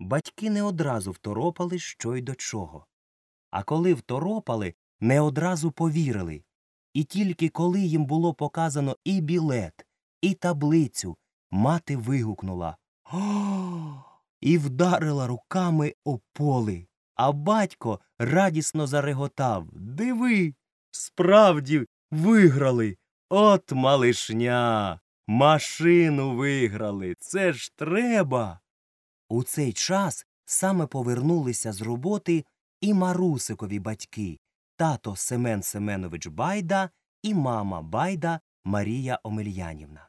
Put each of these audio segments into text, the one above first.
батьки не одразу второпали, що й до чого. А коли второпали, не одразу повірили. І тільки коли їм було показано і білет, і таблицю, мати вигукнула О! і вдарила руками о поли. А батько радісно зареготав Диви, справді виграли. От малишня. Машину виграли. Це ж треба. У цей час саме повернулися з роботи і Марусикові батьки тато Семен Семенович Байда і мама Байда Марія Омельянівна.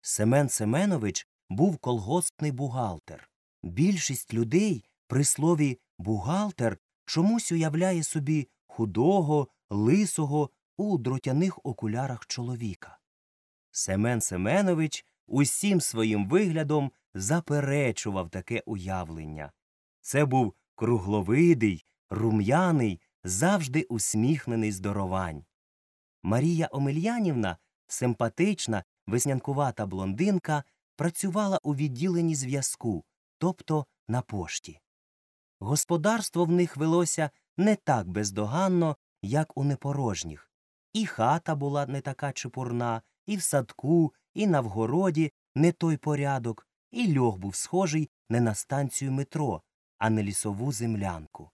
Семен Семенович був колгоспний бухгалтер. Більшість людей при слові бухгалтер чомусь уявляє собі худого, лисого у дротяних окулярах чоловіка. Семен Семенович усім своїм виглядом заперечував таке уявлення. Це був кругловидий, рум'яний, завжди усміхнений здоровань. Марія Омельянівна, симпатична, веснянкувата блондинка, працювала у відділенні зв'язку, тобто на пошті. Господарство в них велося не так бездоганно, як у непорожніх. І хата була не така чепурна, і в садку, і на вгороді не той порядок, і льох був схожий не на станцію метро, а на лісову землянку.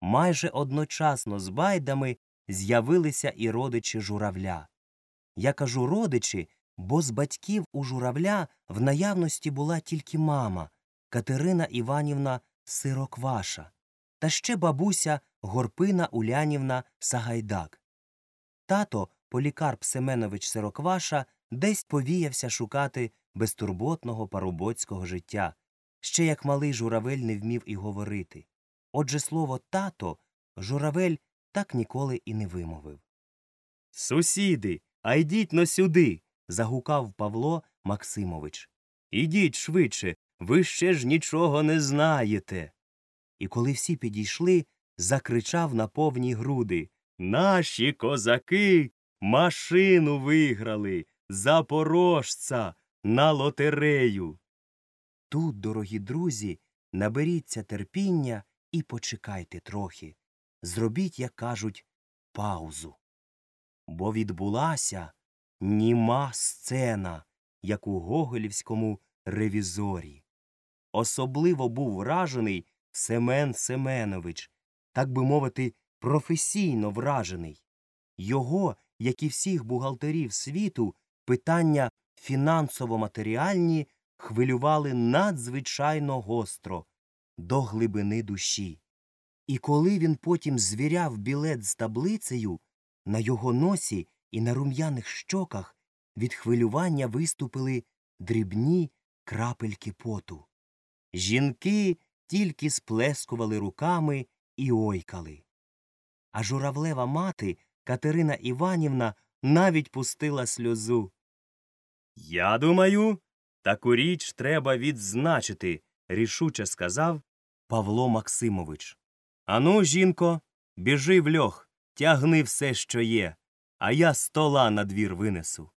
Майже одночасно з байдами з'явилися і родичі журавля. Я кажу родичі, бо з батьків у журавля в наявності була тільки мама Катерина Іванівна Сирокваша та ще бабуся Горпина Улянівна Сагайдак. Тато Полікарп Семенович Сирокваша десь повіявся шукати безтурботного парубоцького життя, ще як малий журавель не вмів і говорити. Отже слово тато журавель так ніколи і не вимовив. Сусіди, а йдіть но сюди. загукав Павло Максимович. Ідіть швидше, ви ще ж нічого не знаєте. І коли всі підійшли, закричав на повні груди Наші козаки машину виграли, запорожця на лотерею. Тут, дорогі друзі, наберіться терпіння і почекайте трохи. Зробіть, як кажуть, паузу. Бо відбулася німа сцена, як у Гогелівському ревізорі. Особливо був вражений Семен Семенович, так би мовити, професійно вражений. Його, як і всіх бухгалтерів світу, питання фінансово-матеріальні хвилювали надзвичайно гостро, до глибини душі. І коли він потім звіряв білет з таблицею, на його носі і на рум'яних щоках від хвилювання виступили дрібні крапельки поту. Жінки тільки сплескували руками і ойкали. А журавлева мати Катерина Іванівна навіть пустила сльозу. Я думаю, таку річ треба відзначити, рішуче сказав Павло Максимович. Ану, жінко, біжи в льох, тягни все, що є, а я стола на двір винесу.